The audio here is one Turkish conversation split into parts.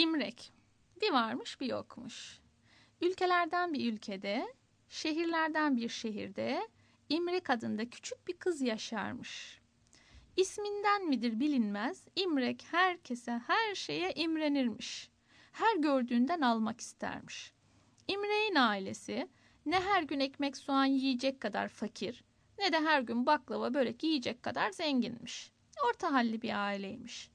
İmrek. Bir varmış bir yokmuş. Ülkelerden bir ülkede, şehirlerden bir şehirde İmrek adında küçük bir kız yaşarmış. İsminden midir bilinmez, İmrek herkese her şeye imrenirmiş. Her gördüğünden almak istermiş. İmrek'in ailesi ne her gün ekmek soğan yiyecek kadar fakir ne de her gün baklava börek yiyecek kadar zenginmiş. Orta halli bir aileymiş.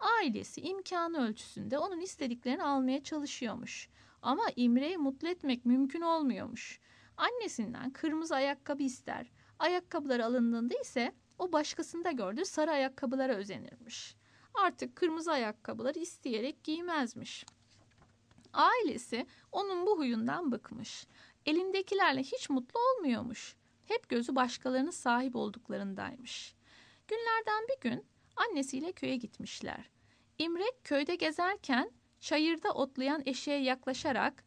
Ailesi imkanı ölçüsünde onun istediklerini almaya çalışıyormuş. Ama İmre'yi mutlu etmek mümkün olmuyormuş. Annesinden kırmızı ayakkabı ister. Ayakkabıları alındığında ise o başkasında gördüğü sarı ayakkabılara özenirmiş. Artık kırmızı ayakkabıları isteyerek giymezmiş. Ailesi onun bu huyundan bıkmış. Elindekilerle hiç mutlu olmuyormuş. Hep gözü başkalarının sahip olduklarındaymış. Günlerden bir gün annesiyle köye gitmişler. İmrek köyde gezerken çayırda otlayan eşeğe yaklaşarak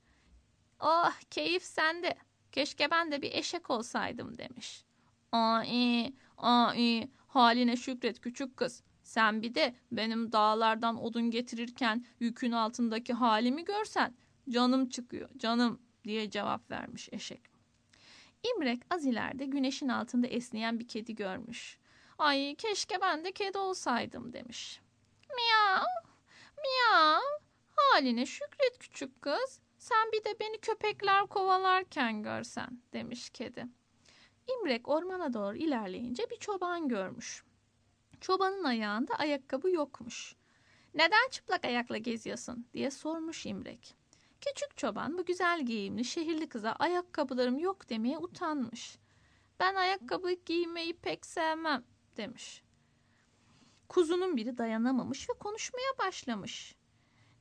''Ah keyif sende, keşke ben de bir eşek olsaydım.'' demiş. ''Ai, ai, haline şükret küçük kız. Sen bir de benim dağlardan odun getirirken yükün altındaki halimi görsen canım çıkıyor, canım.'' diye cevap vermiş eşek. İmrek az ileride güneşin altında esneyen bir kedi görmüş. Ay keşke ben de kedi olsaydım demiş. Miyav, miyav, haline şükret küçük kız. Sen bir de beni köpekler kovalarken görsen demiş kedi. İmrek ormana doğru ilerleyince bir çoban görmüş. Çobanın ayağında ayakkabı yokmuş. Neden çıplak ayakla geziyorsun diye sormuş İmrek. Küçük çoban bu güzel giyimli şehirli kıza ayakkabılarım yok demeye utanmış. Ben ayakkabı giymeyi pek sevmem demiş. Kuzunun biri dayanamamış ve konuşmaya başlamış.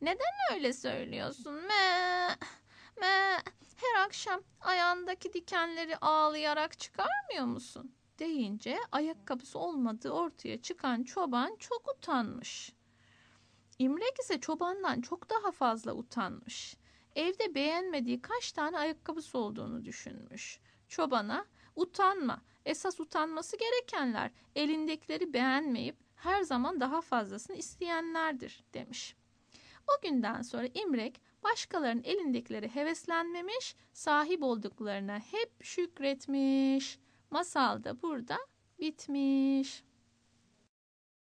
Neden öyle söylüyorsun? Me, me, her akşam ayağındaki dikenleri ağlayarak çıkarmıyor musun? deyince ayakkabısı olmadığı ortaya çıkan çoban çok utanmış. İmrek ise çobandan çok daha fazla utanmış. Evde beğenmediği kaç tane ayakkabısı olduğunu düşünmüş. Çobana utanma, esas utanması gerekenler elindekileri beğenmeyip her zaman daha fazlasını isteyenlerdir demiş. O günden sonra İmrek başkalarının elindekileri heveslenmemiş, sahip olduklarına hep şükretmiş. Masal da burada bitmiş.